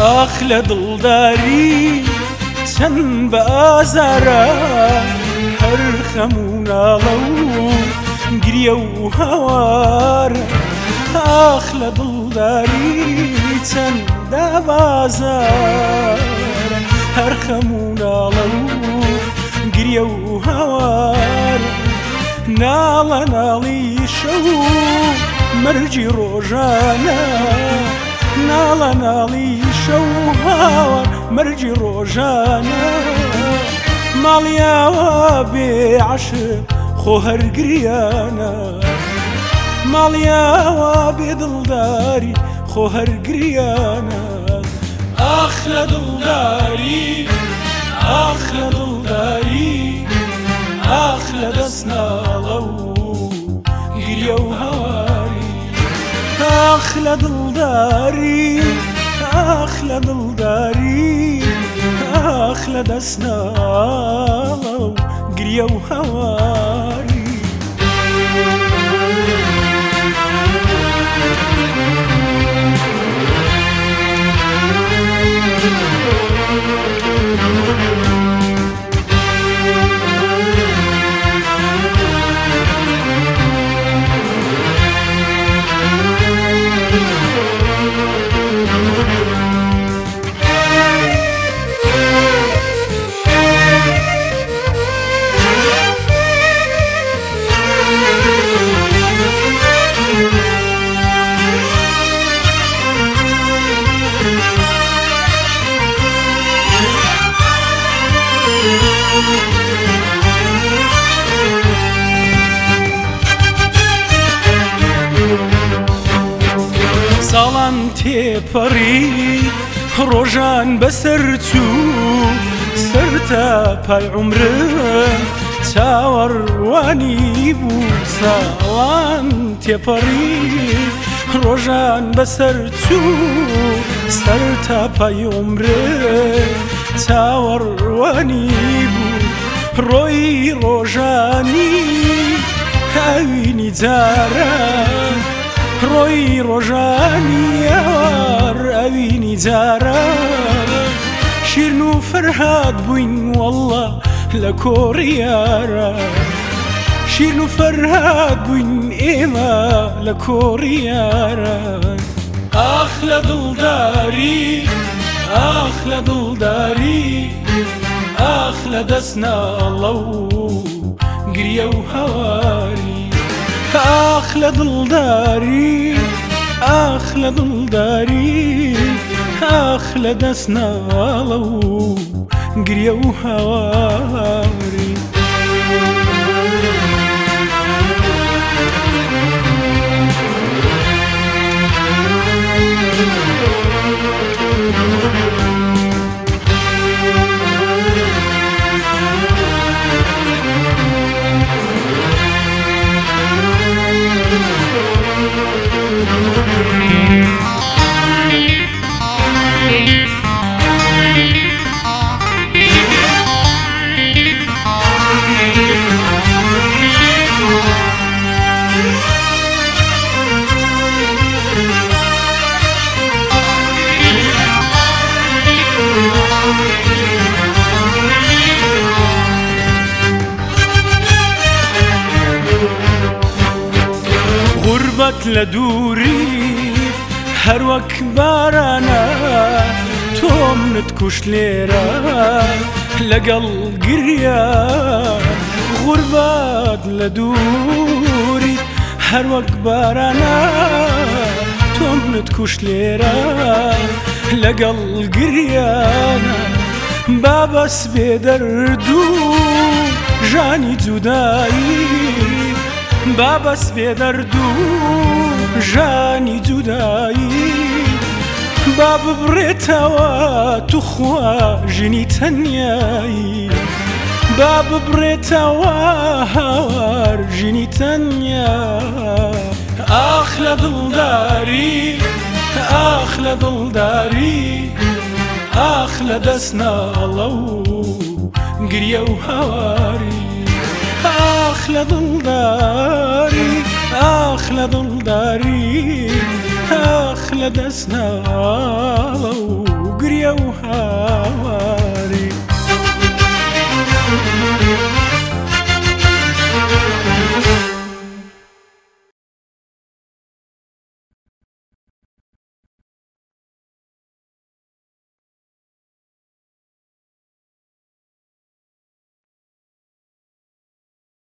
ئاخ لە دڵداری چەند بە ئازارە هەر خەموناڵە و گریە و هەوار ئاخ لە دڵداری چەند دابازار هەر خەموناڵە و گریە و هەوار ناڵە ناڵی شەو مەرجی ڕۆژانە ناڵە ناڵی شەوهاوە مەرجی ڕۆژانە ماڵیاوە بێ عاشق خۆ هەرگریانە ماڵیاوە بێ دڵداری خۆ هەرگریانە ئاخ لە دڵداری ئاخ لە دڵداری ئاخ لە دەست ناڵە و گریە و هەواری ئاخ لە دڵ داري أخلى دل داري أخلى دسنا آه، و وهواري تێپەڕی ڕۆژان بەسەر چوو سەرتە پای عمرم چاوەڕوانی بوو ساوان تێپەڕی ڕۆژان بەسەر چوو سەر تا پای عمرە چاوەڕوانی بوو ڕۆی ڕۆژانی هاوینی جاران ڕۆی ڕۆژانیەوار ئەوینی جاران شیرن و فەرهاد بووین وله لە کۆڕیارە شیر و فەرهاد بووین ئێمە لە کۆڕیارە ئاخ لە دڵداری ئاخ لە دڵداری ئاخ لە دەستنا لەو گریە و هەواری أخلى ظل داري أخلى ظل داري أخلى دسنا لو قريو هواي خۆت لە دووری هەروەک بارانە تۆمنت کوش لێرە لەگەڵ گریا غوربات لە دووری هەروەک بارانە تۆمنت کوش لێرە لەگەڵ گریانە بابەس بێ دەردوو ژانی جودایی با بەس بێ دەردوو ژانی جودایی با ببرێتەوە توخوا ژنی تەنایی با ببرێتەوە هاوار ژنی تەنیا ئاخ لە دڵداری ئاخ لە دڵداری ئاخ لە دەست ناڵە و گریە و هاواری ئاخ أحلى ظل داري أحلى ظل داري أحلى دسنا وقرية وهوا